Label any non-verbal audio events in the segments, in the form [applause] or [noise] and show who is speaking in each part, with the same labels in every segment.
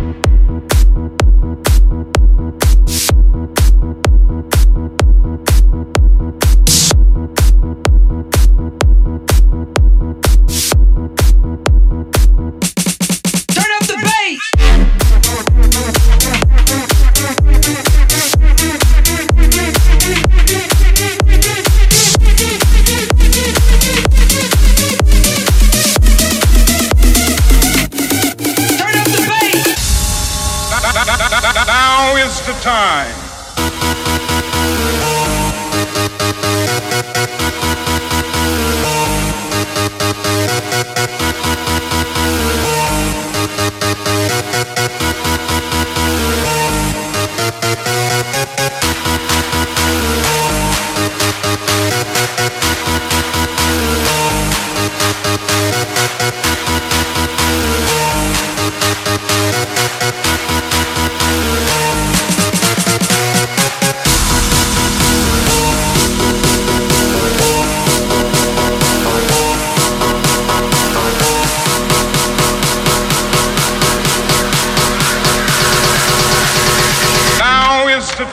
Speaker 1: Thank you. Now is the time.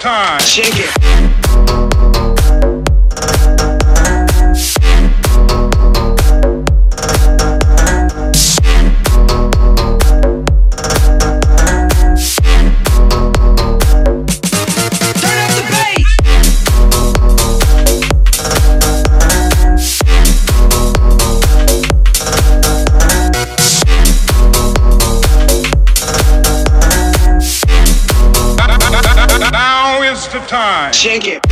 Speaker 1: time. Shake it. time. Shake it.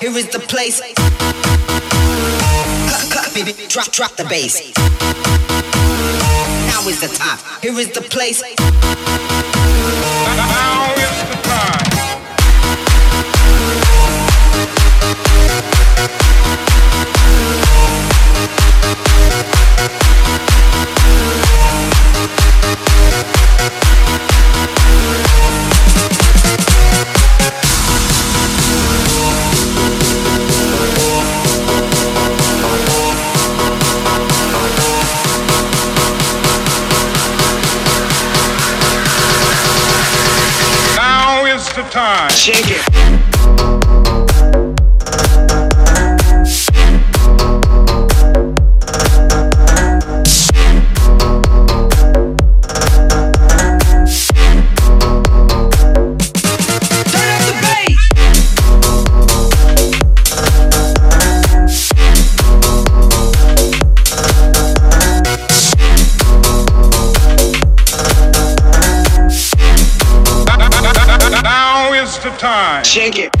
Speaker 2: Here is the place. Cut, cut, baby, drop, drop the bass the top. Here is the place.
Speaker 1: [laughs] waste of time. Shake it. of time. Shake it.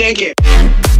Speaker 1: shake
Speaker 2: it.